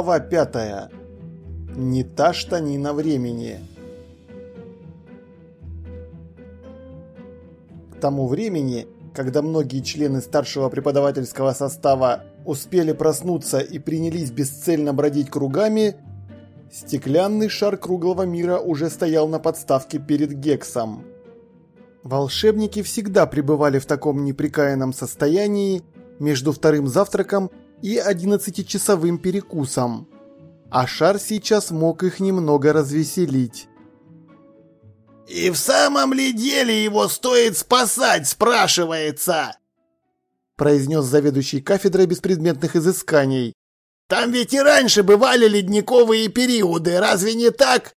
Глава пятая. Не та штанина времени. К тому времени, когда многие члены старшего преподавательского состава успели проснуться и принялись бесцельно бродить кругами, стеклянный шар круглого мира уже стоял на подставке перед Гексом. Волшебники всегда пребывали в таком неприкаянном состоянии между вторым завтраком и 11-часовым перекусом. А шар сейчас мог их немного развеселить. «И в самом ли деле его стоит спасать, спрашивается?» произнес заведующий кафедрой беспредметных изысканий. «Там ведь и раньше бывали ледниковые периоды, разве не так?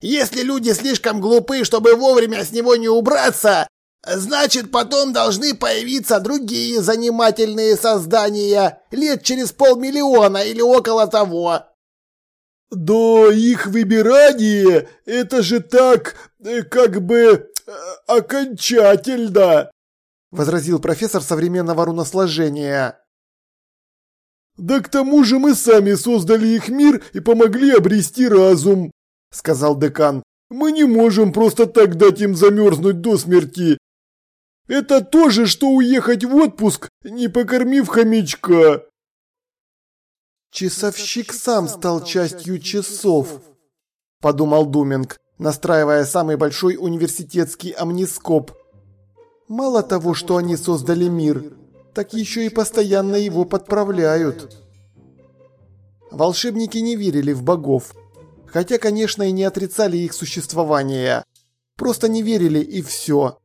Если люди слишком глупы, чтобы вовремя с него не убраться, значит, потом должны появиться другие занимательные создания лет через полмиллиона или около того». «Да их выбирание – это же так, э, как бы, э, окончательно!» – возразил профессор современного руносложения. «Да к тому же мы сами создали их мир и помогли обрести разум», – сказал декан. «Мы не можем просто так дать им замерзнуть до смерти. Это то же, что уехать в отпуск, не покормив хомячка». «Часовщик сам стал частью часов», – подумал Думинг, настраивая самый большой университетский амнископ. «Мало того, что они создали мир, так еще и постоянно его подправляют». Волшебники не верили в богов, хотя, конечно, и не отрицали их существование. Просто не верили и все.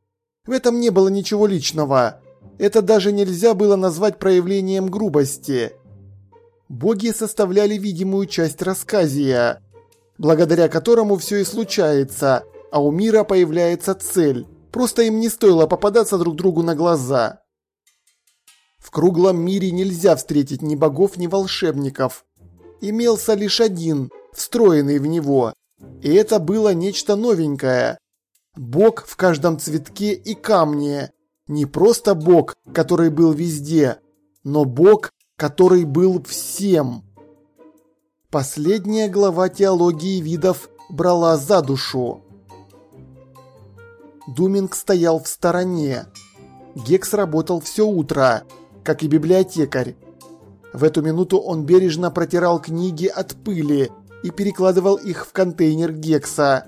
В этом не было ничего личного. Это даже нельзя было назвать проявлением грубости боги составляли видимую часть рассказия, благодаря которому все и случается, а у мира появляется цель. Просто им не стоило попадаться друг другу на глаза. В круглом мире нельзя встретить ни богов, ни волшебников. Имелся лишь один, встроенный в него. И это было нечто новенькое. Бог в каждом цветке и камне. Не просто бог, который был везде, но бог, который был всем. Последняя глава теологии видов брала за душу. Думинг стоял в стороне. Гекс работал все утро, как и библиотекарь. В эту минуту он бережно протирал книги от пыли и перекладывал их в контейнер Гекса.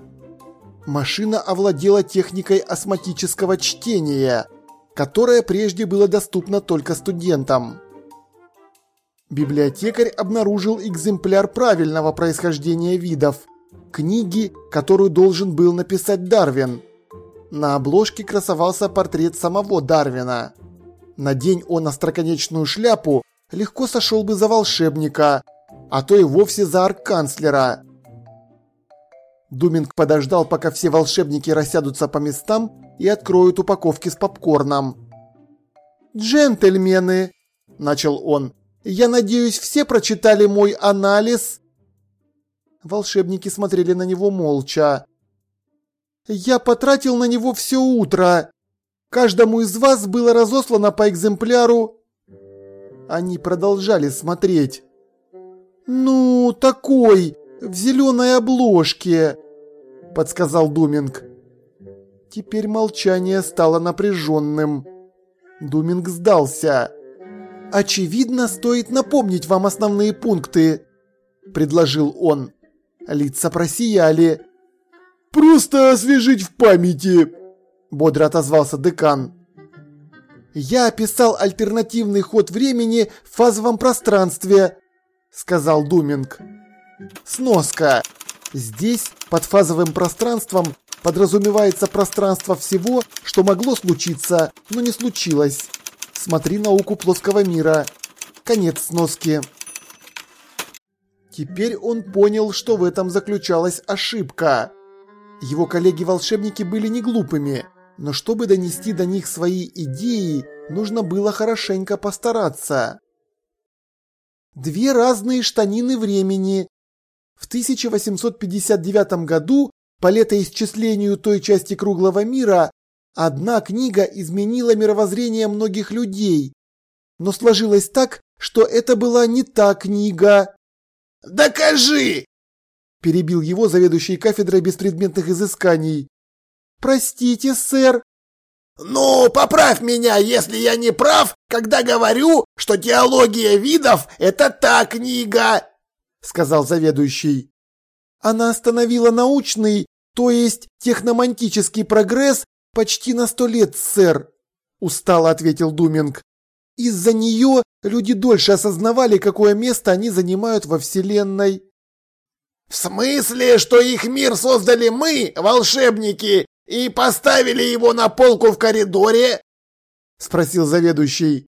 Машина овладела техникой осматического чтения, которая прежде было доступно только студентам. Библиотекарь обнаружил экземпляр правильного происхождения видов. Книги, которую должен был написать Дарвин. На обложке красовался портрет самого Дарвина. Надень он остроконечную шляпу, легко сошел бы за волшебника, а то и вовсе за арканцлера. Думинг подождал, пока все волшебники рассядутся по местам и откроют упаковки с попкорном. «Джентльмены!» – начал он. Я надеюсь, все прочитали мой анализ?» Волшебники смотрели на него молча. «Я потратил на него все утро. Каждому из вас было разослано по экземпляру». Они продолжали смотреть. «Ну, такой, в зеленой обложке», — подсказал Думинг. Теперь молчание стало напряженным. Думинг сдался. «Очевидно, стоит напомнить вам основные пункты», – предложил он. Лица просияли. «Просто освежить в памяти», – бодро отозвался декан. «Я описал альтернативный ход времени в фазовом пространстве», – сказал Думинг. Сноска. Здесь, под фазовым пространством, подразумевается пространство всего, что могло случиться, но не случилось. Смотри науку плоского мира. Конец сноски. Теперь он понял, что в этом заключалась ошибка. Его коллеги-волшебники были не глупыми, но чтобы донести до них свои идеи, нужно было хорошенько постараться. Две разные штанины времени. В 1859 году по летоисчислению той части круглого мира Одна книга изменила мировоззрение многих людей, но сложилось так, что это была не та книга. Докажи!» Перебил его заведующий кафедрой беспредметных изысканий. «Простите, сэр». «Ну, поправь меня, если я не прав, когда говорю, что теология видов – это та книга!» – сказал заведующий. Она остановила научный, то есть техномантический прогресс почти на сто лет, сэр, устало ответил Думинг. Из-за нее люди дольше осознавали, какое место они занимают во Вселенной. В смысле, что их мир создали мы, волшебники, и поставили его на полку в коридоре? Спросил заведующий.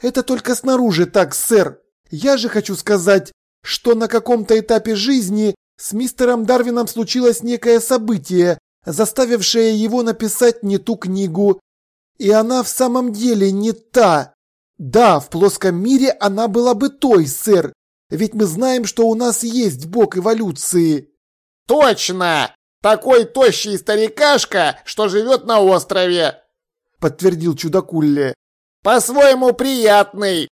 Это только снаружи так, сэр. Я же хочу сказать, что на каком-то этапе жизни с мистером Дарвином случилось некое событие, заставившее его написать не ту книгу, и она в самом деле не та. Да, в плоском мире она была бы той, сэр. Ведь мы знаем, что у нас есть бог эволюции. Точно! Такой тощий старикашка, что живет на острове. Подтвердил чудакулли. По-своему приятный.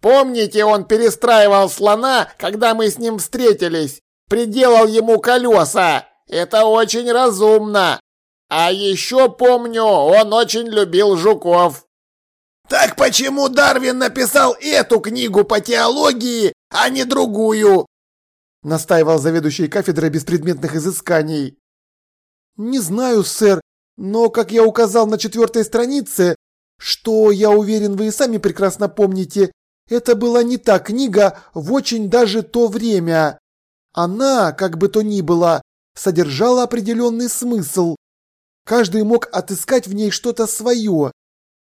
Помните, он перестраивал слона, когда мы с ним встретились? Приделал ему колеса. Это очень разумно. А еще помню, он очень любил жуков. Так почему Дарвин написал эту книгу по теологии, а не другую? Настаивал заведующий кафедрой беспредметных изысканий. Не знаю, сэр, но, как я указал на четвертой странице, что, я уверен, вы и сами прекрасно помните, это была не та книга в очень даже то время. Она, как бы то ни было, содержала определенный смысл, Каждый мог отыскать в ней что-то свое,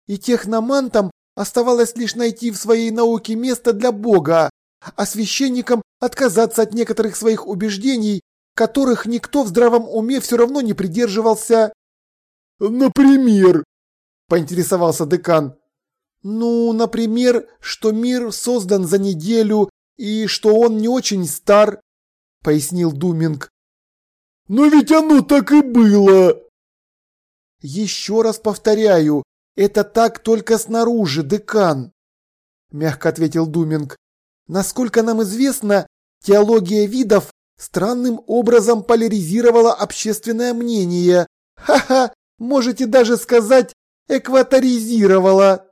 и техномантам оставалось лишь найти в своей науке место для Бога, а священникам отказаться от некоторых своих убеждений, которых никто в здравом уме все равно не придерживался. «Например?» – поинтересовался декан. «Ну, например, что мир создан за неделю и что он не очень стар», – пояснил Думинг. «Но ведь оно так и было!» Еще раз повторяю, это так только снаружи, декан, мягко ответил Думинг. Насколько нам известно, теология видов странным образом поляризировала общественное мнение. Ха-ха, можете даже сказать, экваторизировала.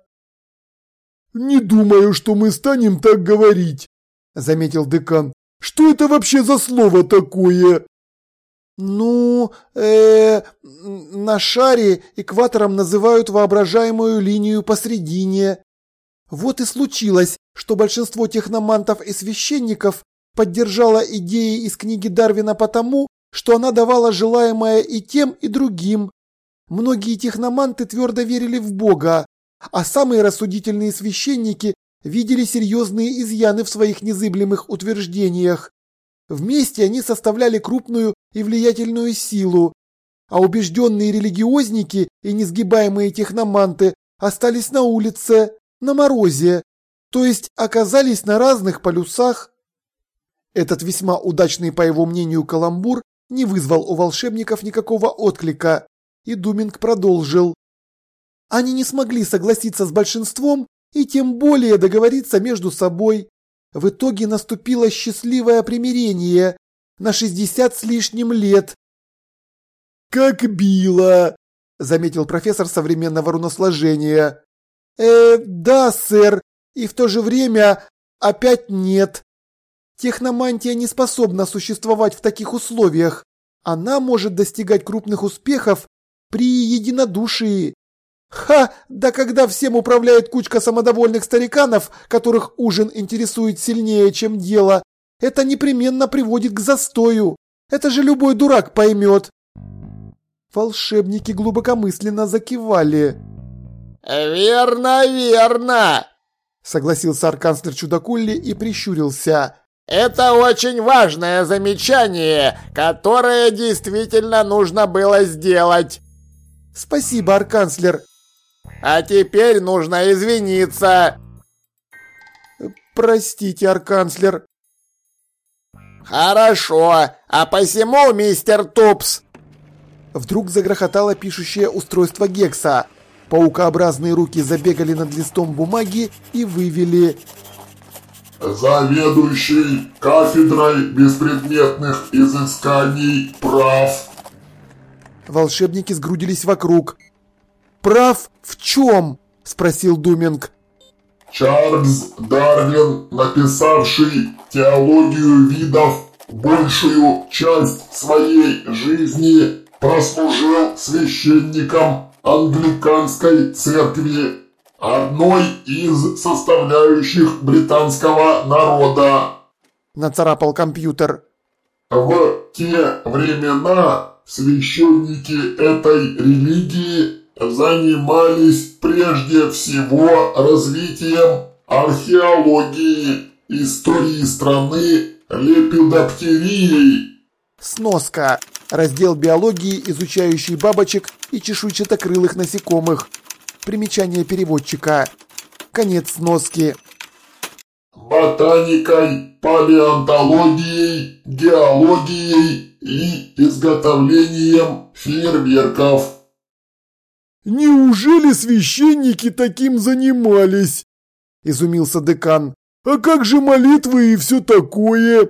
Не думаю, что мы станем так говорить, заметил декан. Что это вообще за слово такое? Ну, э, на шаре экватором называют воображаемую линию посредине. Вот и случилось, что большинство техномантов и священников поддержало идеи из книги Дарвина потому, что она давала желаемое и тем, и другим. Многие техноманты твердо верили в Бога, а самые рассудительные священники видели серьезные изъяны в своих незыблемых утверждениях. Вместе они составляли крупную и влиятельную силу, а убежденные религиозники и несгибаемые техноманты остались на улице, на морозе, то есть оказались на разных полюсах. Этот весьма удачный, по его мнению, каламбур не вызвал у волшебников никакого отклика, и Думинг продолжил. Они не смогли согласиться с большинством и тем более договориться между собой. В итоге наступило счастливое примирение на шестьдесят с лишним лет. «Как било!» – заметил профессор современного руносложения. «Э, да, сэр, и в то же время опять нет. Техномантия не способна существовать в таких условиях. Она может достигать крупных успехов при единодушии. Ха, да когда всем управляет кучка самодовольных стариканов, которых ужин интересует сильнее, чем дело, это непременно приводит к застою. Это же любой дурак поймет. Волшебники глубокомысленно закивали. «Верно, верно!» Согласился арканцлер Чудакулли и прищурился. «Это очень важное замечание, которое действительно нужно было сделать!» «Спасибо, арканцлер!» А теперь нужно извиниться. Простите, арканцлер. Хорошо, а посему, мистер Тупс. Вдруг загрохотало пишущее устройство Гекса. Паукообразные руки забегали над листом бумаги и вывели заведующий кафедрой беспредметных изысканий прав. Волшебники сгрудились вокруг. «Прав в чем?» – спросил Думинг. Чарльз Дарвин, написавший теологию видов, большую часть своей жизни прослужил священником англиканской церкви, одной из составляющих британского народа. Нацарапал компьютер. В те времена священники этой религии занимались прежде всего развитием археологии, истории страны, лепидоптерией. Сноска. Раздел биологии, изучающий бабочек и чешуйчатокрылых насекомых. Примечание переводчика. Конец сноски. Ботаникой, палеонтологией, геологией и изготовлением фейерверков. «Неужели священники таким занимались?» – изумился декан. «А как же молитвы и все такое?»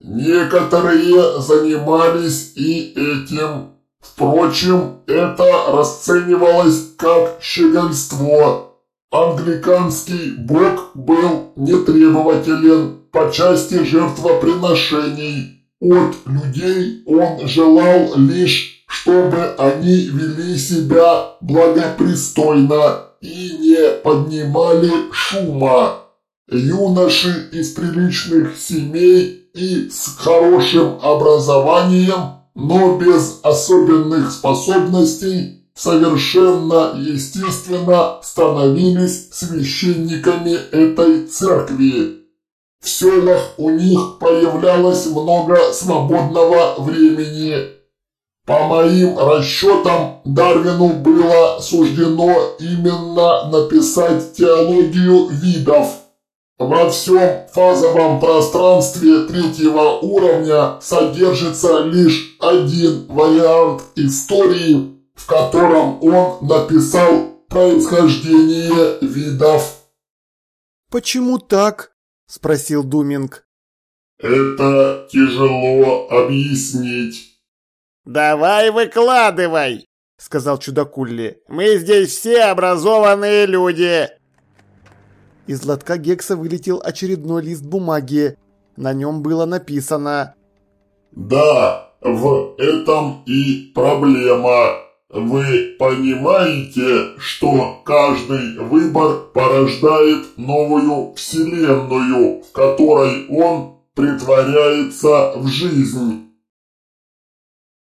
Некоторые занимались и этим. Впрочем, это расценивалось как щегольство. Англиканский бог был нетребователен по части жертвоприношений. От людей он желал лишь чтобы они вели себя благопристойно и не поднимали шума. Юноши из приличных семей и с хорошим образованием, но без особенных способностей, совершенно естественно становились священниками этой церкви. В селах у них появлялось много свободного времени, по моим расчетам, Дарвину было суждено именно написать теологию видов. Во всем фазовом пространстве третьего уровня содержится лишь один вариант истории, в котором он написал происхождение видов. «Почему так?» – спросил Думинг. «Это тяжело объяснить». «Давай выкладывай!» — сказал чудакулли. «Мы здесь все образованные люди!» Из лотка Гекса вылетел очередной лист бумаги. На нем было написано «Да, в этом и проблема. Вы понимаете, что каждый выбор порождает новую вселенную, в которой он притворяется в жизнь?»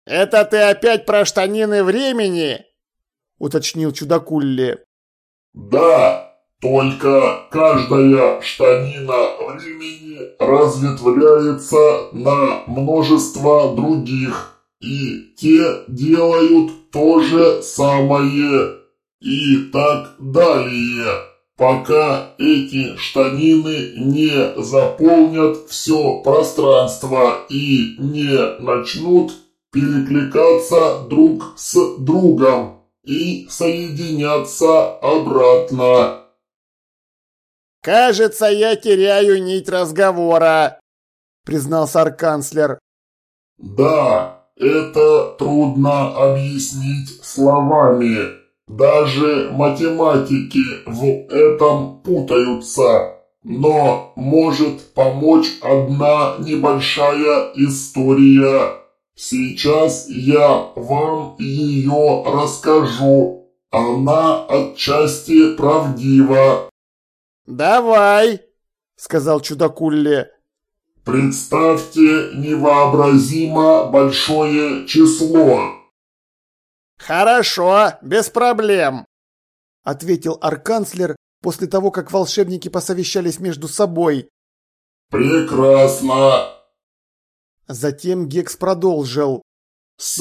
«Это ты опять про штанины времени?» – уточнил чудакулли. «Да, только каждая штанина времени разветвляется на множество других, и те делают то же самое, и так далее, пока эти штанины не заполнят все пространство и не начнут перекликаться друг с другом и соединяться обратно. «Кажется, я теряю нить разговора», — признался арканцлер. «Да, это трудно объяснить словами. Даже математики в этом путаются. Но может помочь одна небольшая история». Сейчас я вам ее расскажу. Она отчасти правдива. Давай, сказал чудакулле. Представьте невообразимо большое число. Хорошо, без проблем, ответил арканцлер после того, как волшебники посовещались между собой. Прекрасно, Затем Гекс продолжил. «С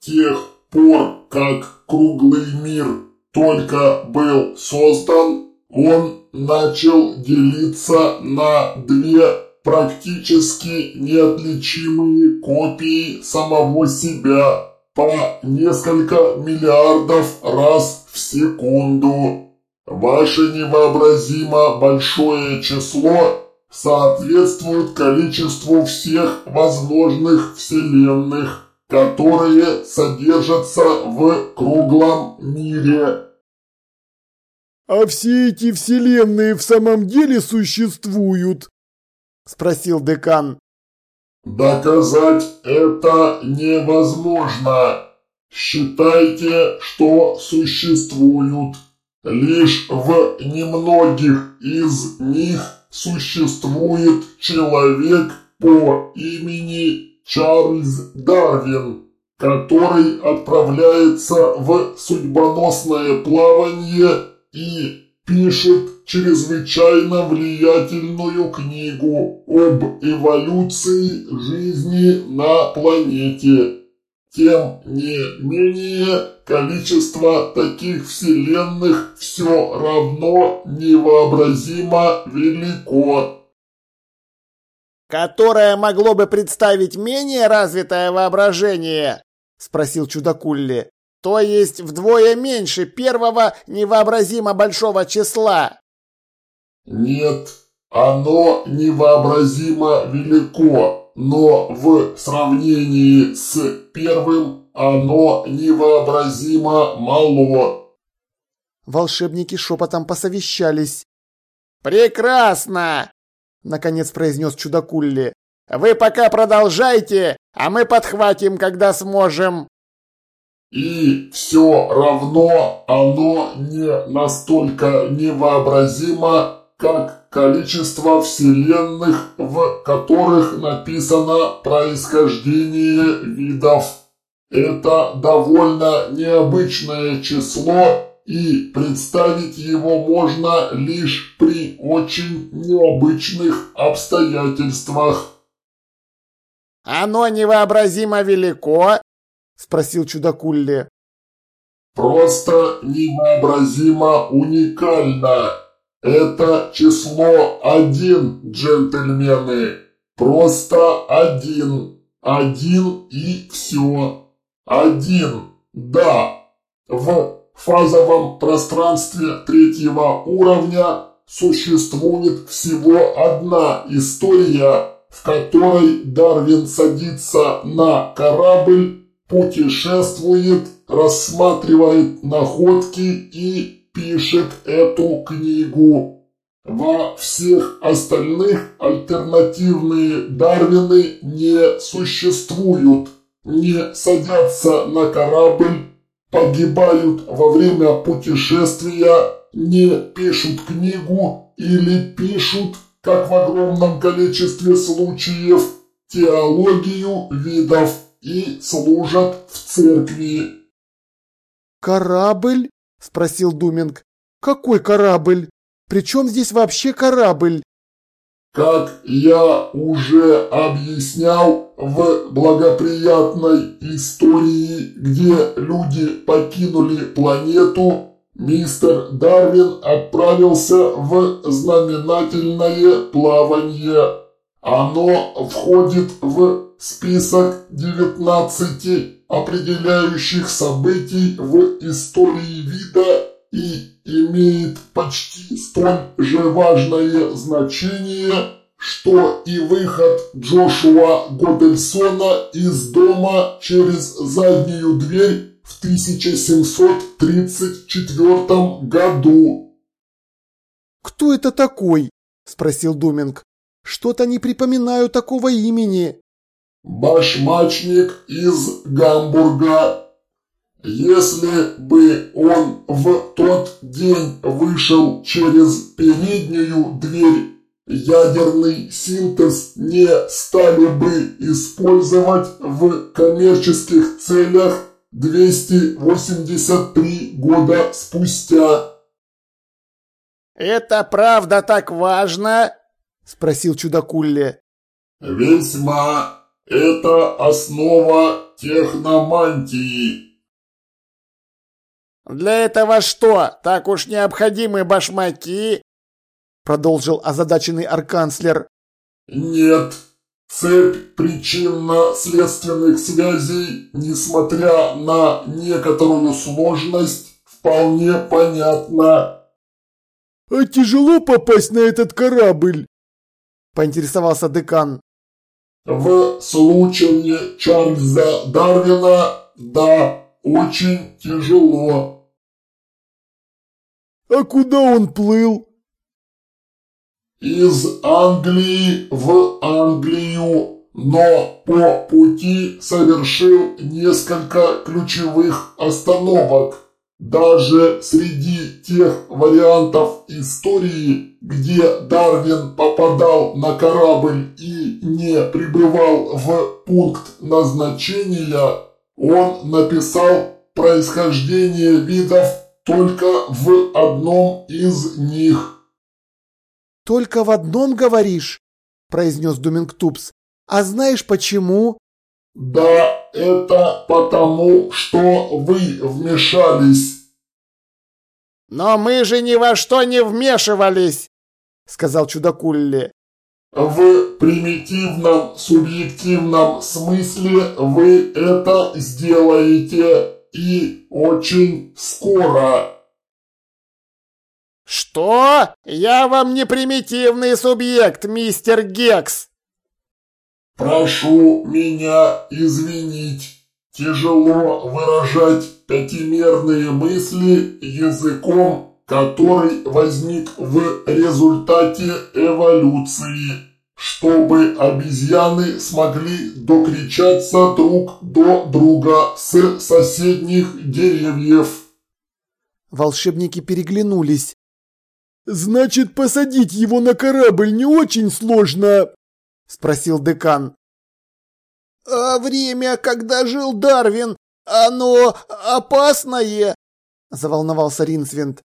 тех пор, как круглый мир только был создан, он начал делиться на две практически неотличимые копии самого себя по несколько миллиардов раз в секунду. Ваше невообразимо большое число соответствуют количеству всех возможных вселенных, которые содержатся в круглом мире. «А все эти вселенные в самом деле существуют?» – спросил декан. «Доказать это невозможно. Считайте, что существуют. Лишь в немногих из них существует человек по имени Чарльз Дарвин, который отправляется в судьбоносное плавание и пишет чрезвычайно влиятельную книгу об эволюции жизни на планете. Тем не менее, количество таких вселенных все равно невообразимо велико. «Которое могло бы представить менее развитое воображение?» – спросил чудакулли. То есть вдвое меньше первого невообразимо большого числа. Нет, оно невообразимо велико, но в сравнении с первым оно невообразимо мало. Волшебники шепотом посовещались. «Прекрасно!» – наконец произнес чудакулли. «Вы пока продолжайте, а мы подхватим, когда сможем». И все равно оно не настолько невообразимо, как количество вселенных, в которых написано происхождение видов. Это довольно необычное число, и представить его можно лишь при очень необычных обстоятельствах. Оно невообразимо велико – спросил чудакулли. «Просто невообразимо уникально. Это число один, джентльмены. Просто один. Один и все. Один. Да. В фазовом пространстве третьего уровня существует всего одна история, в которой Дарвин садится на корабль путешествует, рассматривает находки и пишет эту книгу. Во всех остальных альтернативные Дарвины не существуют, не садятся на корабль, погибают во время путешествия, не пишут книгу или пишут, как в огромном количестве случаев, теологию видов и служат в церкви. «Корабль?» – спросил Думинг. «Какой корабль? Причем здесь вообще корабль?» Как я уже объяснял, в благоприятной истории, где люди покинули планету, мистер Дарвин отправился в знаменательное плавание. Оно входит в список 19 определяющих событий в истории вида и имеет почти столь же важное значение, что и выход Джошуа Годельсона из дома через заднюю дверь в 1734 году. «Кто это такой?» – спросил Думинг. «Что-то не припоминаю такого имени». Башмачник из Гамбурга. Если бы он в тот день вышел через переднюю дверь, ядерный синтез не стали бы использовать в коммерческих целях 283 года спустя. «Это правда так важно?» – спросил чудакулли. «Весьма это основа техномантии. Для этого что, так уж необходимы башмаки? Продолжил озадаченный арканцлер. Нет, цепь причинно-следственных связей, несмотря на некоторую сложность, вполне понятна. А тяжело попасть на этот корабль? поинтересовался декан. В случае Чарльза Дарвина, да, очень тяжело. А куда он плыл? Из Англии в Англию, но по пути совершил несколько ключевых остановок. Даже среди тех вариантов истории, где Дарвин попадал на корабль и не прибывал в пункт назначения, он написал происхождение видов только в одном из них. «Только в одном говоришь?» – произнес Думингтупс. «А знаешь почему?» «Да, это потому, что вы вмешались». «Но мы же ни во что не вмешивались», — сказал Чудакулли. В примитивном субъективном смысле вы это сделаете и очень скоро. Что? Я вам не примитивный субъект, мистер Гекс. Прошу меня извинить. Тяжело выражать пятимерные мысли языком, который возник в результате эволюции, чтобы обезьяны смогли докричаться друг до друга с соседних деревьев. Волшебники переглянулись. «Значит, посадить его на корабль не очень сложно?» – спросил декан. «А время, когда жил Дарвин, оно опасное?» – заволновался Ринсвинд.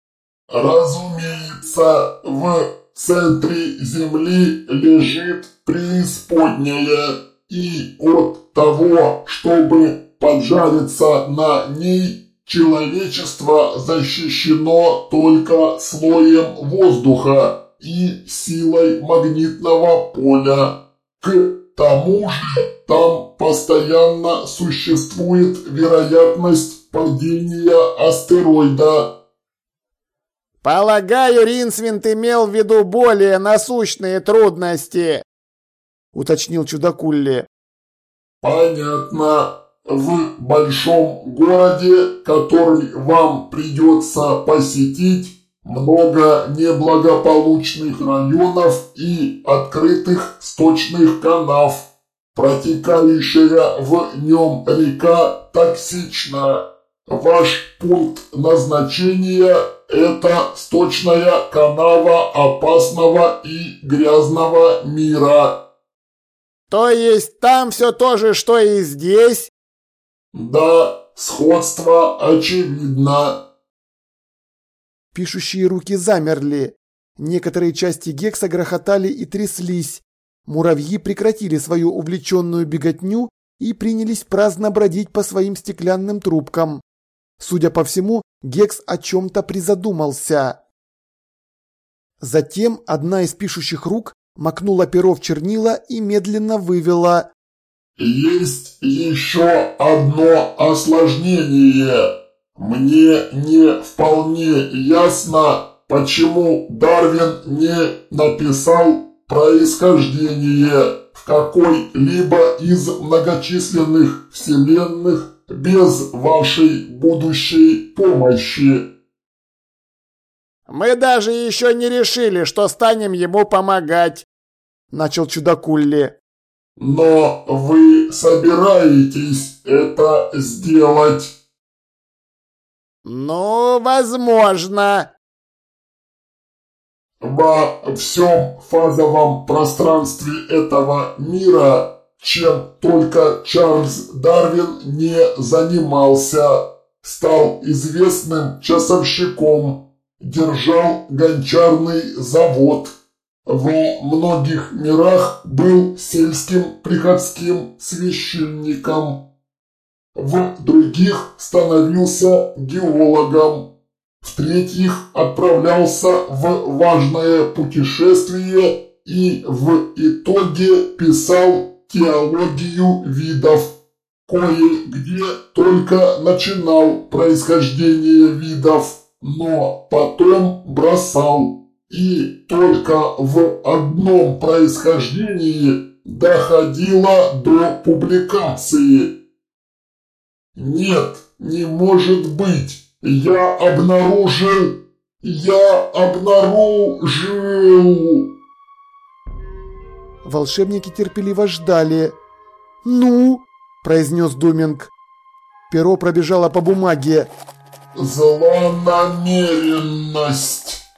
«Разумеется, в центре Земли лежит преисподняя, и от того, чтобы поджариться на ней, человечество защищено только слоем воздуха и силой магнитного поля. К тому же там постоянно существует вероятность падения астероида. Полагаю, Ринсвинт имел в виду более насущные трудности, уточнил Чудакулли. Понятно. В большом городе, который вам придется посетить, много неблагополучных районов и открытых сточных канав. Протекающая в нем река токсична. Ваш пункт назначения – это сточная канава опасного и грязного мира. То есть там все то же, что и здесь? Да, сходство очевидно. Пишущие руки замерли. Некоторые части гекса грохотали и тряслись. Муравьи прекратили свою увлеченную беготню и принялись праздно бродить по своим стеклянным трубкам. Судя по всему, Гекс о чем-то призадумался. Затем одна из пишущих рук макнула перо в чернила и медленно вывела «Есть еще одно осложнение. Мне не вполне ясно, почему Дарвин не написал происхождение в какой-либо из многочисленных вселенных без вашей будущей помощи. Мы даже еще не решили, что станем ему помогать, начал чудакулли. Но вы собираетесь это сделать? Ну, возможно. Во всем фазовом пространстве этого мира, чем только Чарльз Дарвин не занимался, стал известным часовщиком, держал гончарный завод. Во многих мирах был сельским приходским священником. В других становился геологом. В-третьих, отправлялся в важное путешествие и в итоге писал теологию видов. Кое-где только начинал происхождение видов, но потом бросал. и только в одном происхождении доходило до публикации. Нет, не может быть. Я обнаружил... Я обнаружил... Волшебники терпеливо ждали. «Ну?» – произнес Думинг. Перо пробежало по бумаге. «Злонамеренность!»